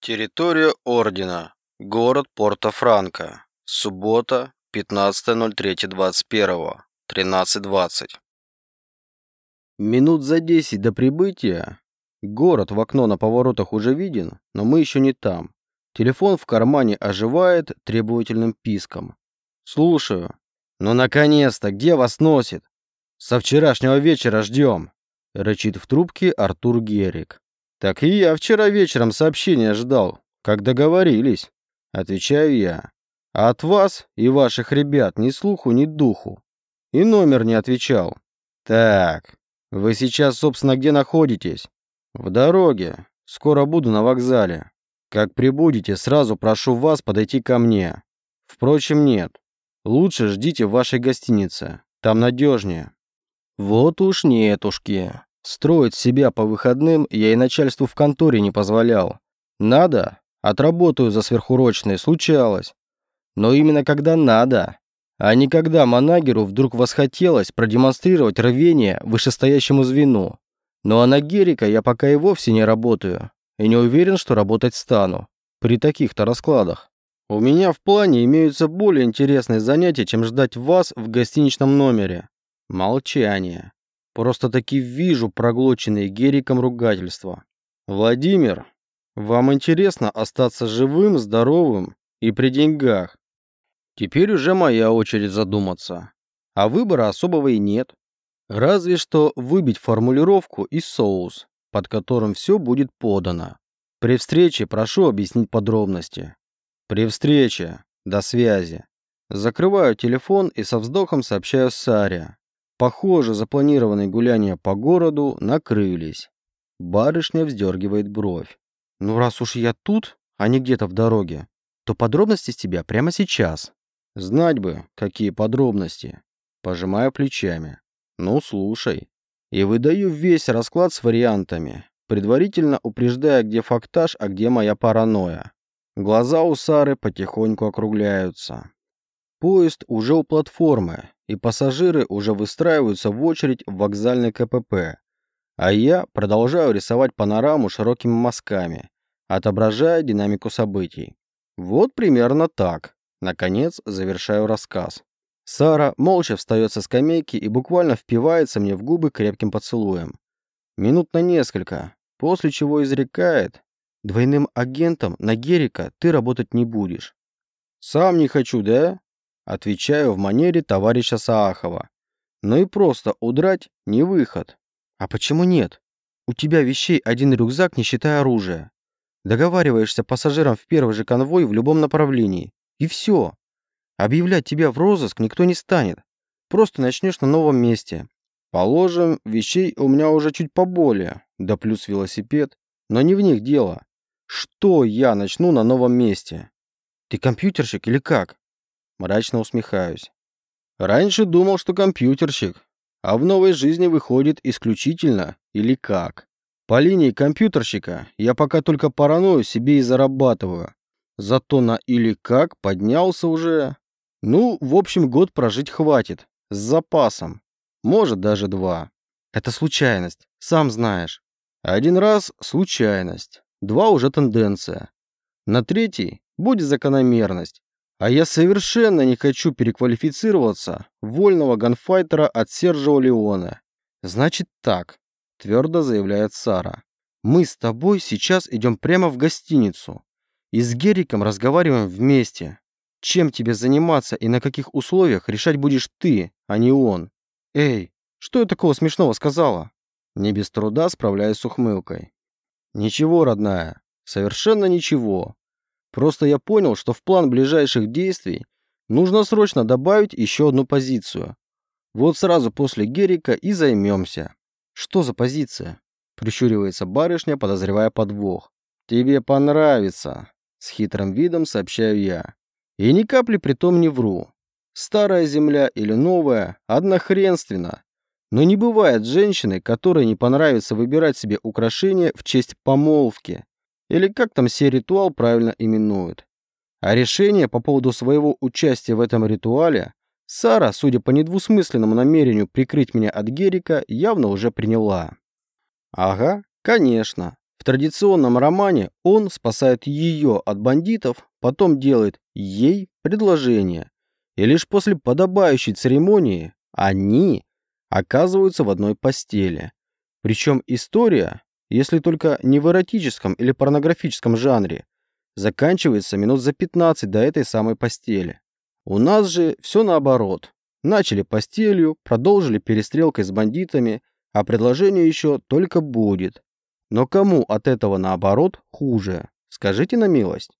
Территория Ордена. Город Порто-Франко. Суббота, 15.03.21. 13.20. Минут за 10 до прибытия. Город в окно на поворотах уже виден, но мы еще не там. Телефон в кармане оживает требовательным писком. Слушаю. Ну наконец-то, где вас носит? Со вчерашнего вечера ждем. Рычит в трубке Артур Герик. Так и я вчера вечером сообщение ждал, как договорились. Отвечаю я. А от вас и ваших ребят ни слуху, ни духу. И номер не отвечал. Так, вы сейчас, собственно, где находитесь? В дороге. Скоро буду на вокзале. Как прибудете, сразу прошу вас подойти ко мне. Впрочем, нет. Лучше ждите в вашей гостинице. Там надежнее. Вот уж нетушки. Строить себя по выходным я и начальству в конторе не позволял. Надо, отработаю за сверхурочные, случалось. Но именно когда надо, а не когда Манагеру вдруг восхотелось продемонстрировать рвение вышестоящему звену. Ну а на Герика я пока и вовсе не работаю, и не уверен, что работать стану. При таких-то раскладах. У меня в плане имеются более интересные занятия, чем ждать вас в гостиничном номере. Молчание. Просто-таки вижу проглоченные Гериком ругательства. Владимир, вам интересно остаться живым, здоровым и при деньгах. Теперь уже моя очередь задуматься. А выбора особого и нет. Разве что выбить формулировку и соус, под которым все будет подано. При встрече прошу объяснить подробности. При встрече. До связи. Закрываю телефон и со вздохом сообщаю Саре. Похоже, запланированные гуляния по городу накрылись. Барышня вздергивает бровь. Ну раз уж я тут, а не где-то в дороге, то подробности с тебя прямо сейчас. Знать бы, какие подробности. Пожимаю плечами. Ну, слушай. И выдаю весь расклад с вариантами, предварительно упреждая, где фактаж, а где моя паранойя. Глаза у Сары потихоньку округляются. Поезд уже у платформы, и пассажиры уже выстраиваются в очередь в вокзальный КПП. А я продолжаю рисовать панораму широкими мазками, отображая динамику событий. Вот примерно так. Наконец, завершаю рассказ. Сара молча встает со скамейки и буквально впивается мне в губы крепким поцелуем. Минут на несколько, после чего изрекает, «Двойным агентом на Герика ты работать не будешь». «Сам не хочу, да?» Отвечаю в манере товарища Саахова. Но и просто удрать не выход. А почему нет? У тебя вещей один рюкзак, не считая оружия. Договариваешься пассажирам в первый же конвой в любом направлении. И все. Объявлять тебя в розыск никто не станет. Просто начнешь на новом месте. Положим, вещей у меня уже чуть поболее, да плюс велосипед. Но не в них дело. Что я начну на новом месте? Ты компьютерщик или как? Мрачно усмехаюсь. Раньше думал, что компьютерщик, а в новой жизни выходит исключительно или как. По линии компьютерщика я пока только паранойю себе и зарабатываю. Зато на или как поднялся уже. Ну, в общем, год прожить хватит. С запасом. Может, даже два. Это случайность, сам знаешь. Один раз случайность. Два уже тенденция. На третий будет закономерность. А я совершенно не хочу переквалифицироваться вольного ганфайтера от Сержио Леона. Значит так, твердо заявляет Сара. Мы с тобой сейчас идем прямо в гостиницу. И с Гериком разговариваем вместе. Чем тебе заниматься и на каких условиях решать будешь ты, а не он. Эй, что я такого смешного сказала? Не без труда справляюсь с ухмылкой. Ничего, родная, совершенно ничего. Просто я понял, что в план ближайших действий нужно срочно добавить еще одну позицию. Вот сразу после Герика и займемся. Что за позиция? Прищуривается барышня, подозревая подвох. Тебе понравится. С хитрым видом сообщаю я. И ни капли притом не вру. Старая земля или новая, однохренственно. Но не бывает женщины, которой не понравится выбирать себе украшения в честь помолвки. Или как там все ритуал правильно именуют. А решение по поводу своего участия в этом ритуале Сара, судя по недвусмысленному намерению прикрыть меня от Герика, явно уже приняла. Ага, конечно. В традиционном романе он спасает ее от бандитов, потом делает ей предложение. И лишь после подобающей церемонии они оказываются в одной постели. Причем история, если только не в эротическом или порнографическом жанре, заканчивается минут за 15 до этой самой постели. У нас же все наоборот. Начали постелью, продолжили перестрелкой с бандитами, а предложение еще только будет. Но кому от этого наоборот хуже? Скажите на милость.